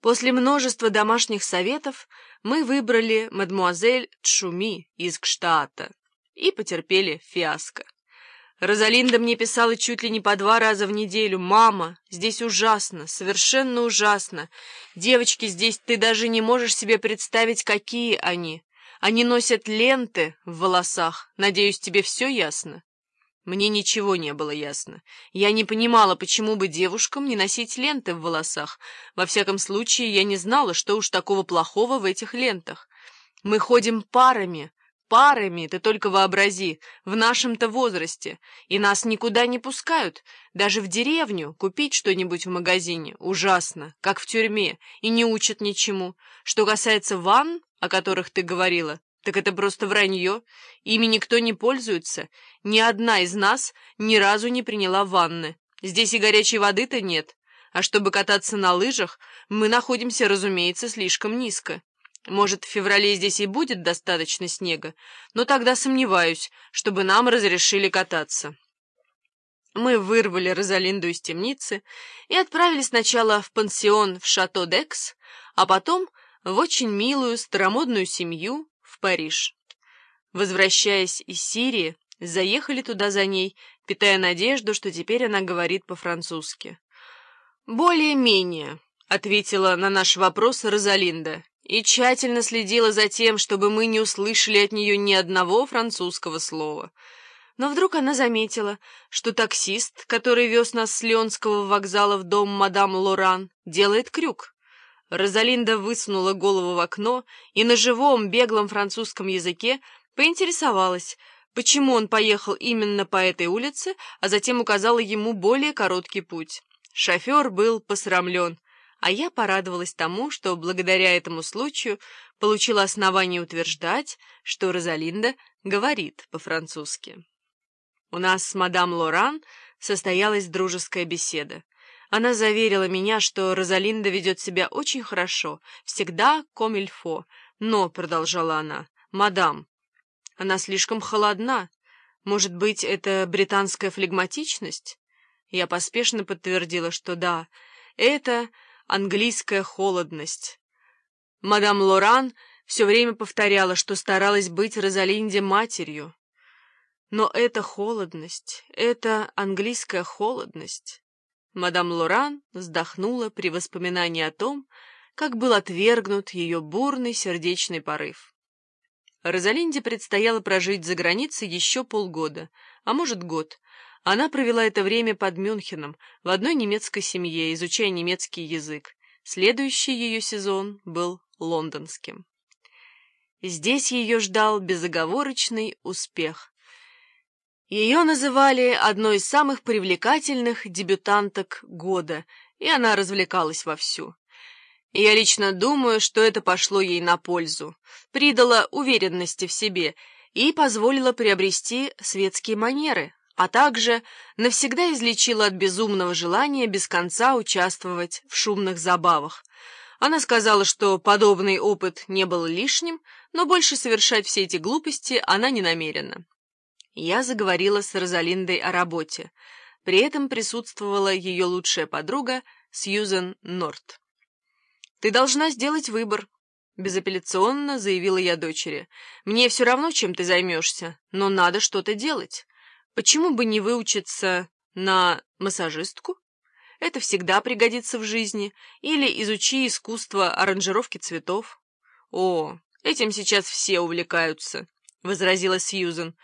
После множества домашних советов мы выбрали мадмуазель Чуми из Кштата и потерпели фиаско. Розалинда мне писала чуть ли не по два раза в неделю. «Мама, здесь ужасно, совершенно ужасно. Девочки здесь, ты даже не можешь себе представить, какие они. Они носят ленты в волосах. Надеюсь, тебе все ясно?» Мне ничего не было ясно. Я не понимала, почему бы девушкам не носить ленты в волосах. Во всяком случае, я не знала, что уж такого плохого в этих лентах. Мы ходим парами, парами, ты только вообрази, в нашем-то возрасте, и нас никуда не пускают, даже в деревню, купить что-нибудь в магазине. Ужасно, как в тюрьме, и не учат ничему. Что касается ванн, о которых ты говорила, так это просто вранье. Ими никто не пользуется. Ни одна из нас ни разу не приняла ванны. Здесь и горячей воды-то нет. А чтобы кататься на лыжах, мы находимся, разумеется, слишком низко. Может, в феврале здесь и будет достаточно снега, но тогда сомневаюсь, чтобы нам разрешили кататься. Мы вырвали Розалинду из темницы и отправили сначала в пансион в Шато-Декс, а потом в очень милую старомодную семью в Париж. Возвращаясь из Сирии, заехали туда за ней, питая надежду, что теперь она говорит по-французски. «Более-менее», — ответила на наш вопрос Розалинда, и тщательно следила за тем, чтобы мы не услышали от нее ни одного французского слова. Но вдруг она заметила, что таксист, который вез нас с Леонского вокзала в дом мадам Лоран, делает крюк. Розалинда высунула голову в окно и на живом, беглом французском языке поинтересовалась, почему он поехал именно по этой улице, а затем указала ему более короткий путь. Шофер был посрамлен, а я порадовалась тому, что благодаря этому случаю получила основание утверждать, что Розалинда говорит по-французски. У нас с мадам Лоран состоялась дружеская беседа. Она заверила меня, что Розалинда ведет себя очень хорошо, всегда комильфо, но, — продолжала она, — мадам, она слишком холодна. Может быть, это британская флегматичность? Я поспешно подтвердила, что да, это английская холодность. Мадам Лоран все время повторяла, что старалась быть Розалинде матерью. Но это холодность, это английская холодность. Мадам Лоран вздохнула при воспоминании о том, как был отвергнут ее бурный сердечный порыв. Розалинде предстояло прожить за границей еще полгода, а может год. Она провела это время под Мюнхеном, в одной немецкой семье, изучая немецкий язык. Следующий ее сезон был лондонским. Здесь ее ждал безоговорочный успех. Ее называли одной из самых привлекательных дебютанток года, и она развлекалась вовсю. Я лично думаю, что это пошло ей на пользу, придало уверенности в себе и позволило приобрести светские манеры, а также навсегда излечила от безумного желания без конца участвовать в шумных забавах. Она сказала, что подобный опыт не был лишним, но больше совершать все эти глупости она не намерена. Я заговорила с Розалиндой о работе. При этом присутствовала ее лучшая подруга Сьюзен Норт. «Ты должна сделать выбор», — безапелляционно заявила я дочери. «Мне все равно, чем ты займешься, но надо что-то делать. Почему бы не выучиться на массажистку? Это всегда пригодится в жизни. Или изучи искусство аранжировки цветов». «О, этим сейчас все увлекаются», — возразила Сьюзен.